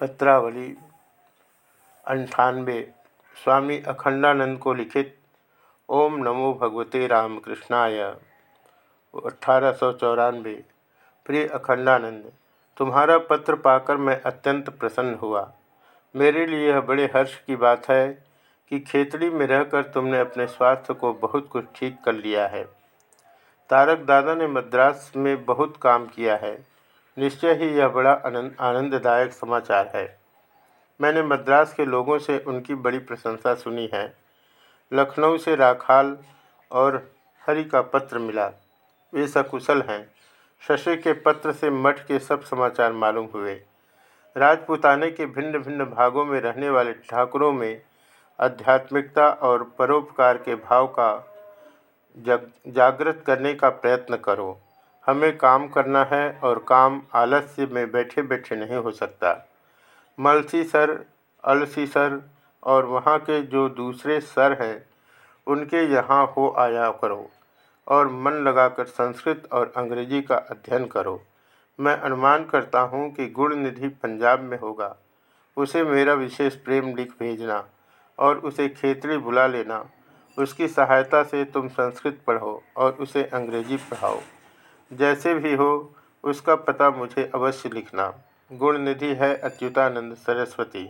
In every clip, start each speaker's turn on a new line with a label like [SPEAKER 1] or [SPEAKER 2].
[SPEAKER 1] पत्रावली अंठानवे, स्वामी अखंडानंद को लिखित ओम नमो भगवते रामकृष्णाय। अठारह सौ चौरानवे, प्रिय अखंडानंद, तुम्हारा पत्र पाकर मैं अत्यंत प्रसन्न हुआ। मेरे लिए यह बड़े हर्ष की बात है कि खेतड़ी में रहकर तुमने अपने स्वास्थ्य को बहुत कुछ ठीक कर लिया है। तारक दादा ने मद्रास में बहुत काम किया है। निश्चय ही यह बड़ा आनंद, आनंददायक समाचार है। मैंने मद्रास के लोगों से उनकी बड़ी प्रशंसा सुनी है। लखनऊ से राखाल और हरि का पत्र मिला। वे सकुशल हैं। शशि के पत्र से मठ के सब समाचार मालूम हुए। राजपुताने के भिन्न भिन्न भागों में रहने वाले ठाकुरों में आध्यात्मिकता और परोपकार के भाव का जग, जागृत करने का प्रयत्न करो। हमें काम करना है और काम आलस्य में बैठे बैठे नहीं हो सकता। मलसी सर, अलसी सर और वहाँ के जो दूसरे सर हैं, उनके यहाँ हो आया करो और मन लगाकर संस्कृत और अंग्रेज़ी का अध्ययन करो। मैं अनुमान करता हूँ कि गुण निधि पंजाब में होगा। उसे मेरा विशेष प्रेम लिख भेजना और उसे खेतरी बुला लेना। उसकी सहायता से तुम संस्कृत पढ़ो और उसे अंग्रेज़ी पढ़ाओ। जैसे भी हो, उसका पता मुझे अवश्य लिखना। गुण निधि है अच्युतानंद सरस्वती।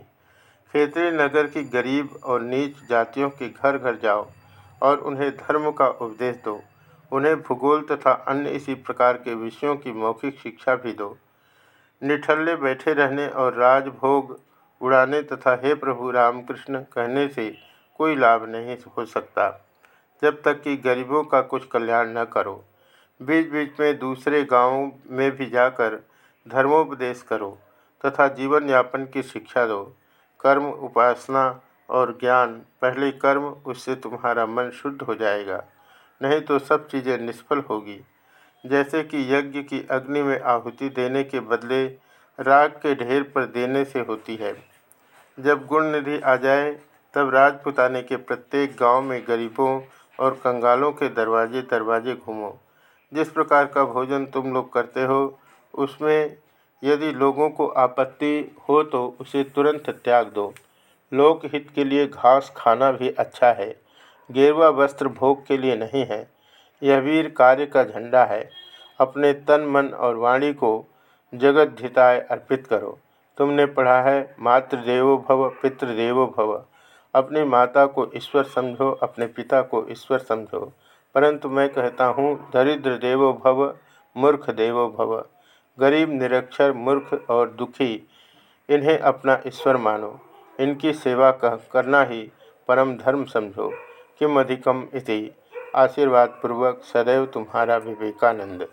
[SPEAKER 1] खेतरी नगर की गरीब और नीच जातियों के घर घर जाओ और उन्हें धर्म का उपदेश दो। उन्हें भूगोल तथा अन्य इसी प्रकार के विषयों की मौखिक शिक्षा भी दो। निठल्ले बैठे रहने और राजभोग उड़ाने तथा हे प्रभु रामकृष्ण, कहने से कोई लाभ नहीं हो सकता। जब तक कि गरीबों का कुछ कल्याण न करो। बीच बीच में दूसरे गाँवों में भी जाकर धर्मोपदेश करो तथा जीवन यापन की शिक्षा दो। कर्म, उपासना और ज्ञान, पहले कर्म, उससे तुम्हारा मन शुद्ध हो जाएगा, नहीं तो सब चीज़ें निष्फल होगी। जैसे कि यज्ञ की अग्नि में आहुति देने के बदले राग के ढेर पर देने से होती है। जब गुण निधि आ जाए, तब राजपुताने के प्रत्येक गाँव में गरीबों और कंगालों के दरवाजे दरवाजे घूमो। जिस प्रकार का भोजन तुम लोग करते हो, उसमें यदि लोगों को आपत्ति हो तो उसे तुरंत त्याग दो। लोकहित के लिए घास खाना भी अच्छा है। गेरुआ वस्त्र भोग के लिए नहीं है। यह वीर कार्य का झंडा है। अपने तन, मन और वाणी को जगत धिताय अर्पित करो। तुमने पढ़ा है, मातृदेवो भव, पितृदेवो भव। अपनी माता को ईश्वर समझो, अपने पिता को ईश्वर समझो। परंतु मैं कहता हूँ, दरिद्र देवो भव, मूर्ख देवो भव। गरीब, निरक्षर, मूर्ख और दुखी, इन्हें अपना ईश्वर मानो। इनकी सेवा कह, करना ही परम धर्म समझो। किम अधिकम इति? आशीर्वाद पूर्वक सदैव तुम्हारा विवेकानंद।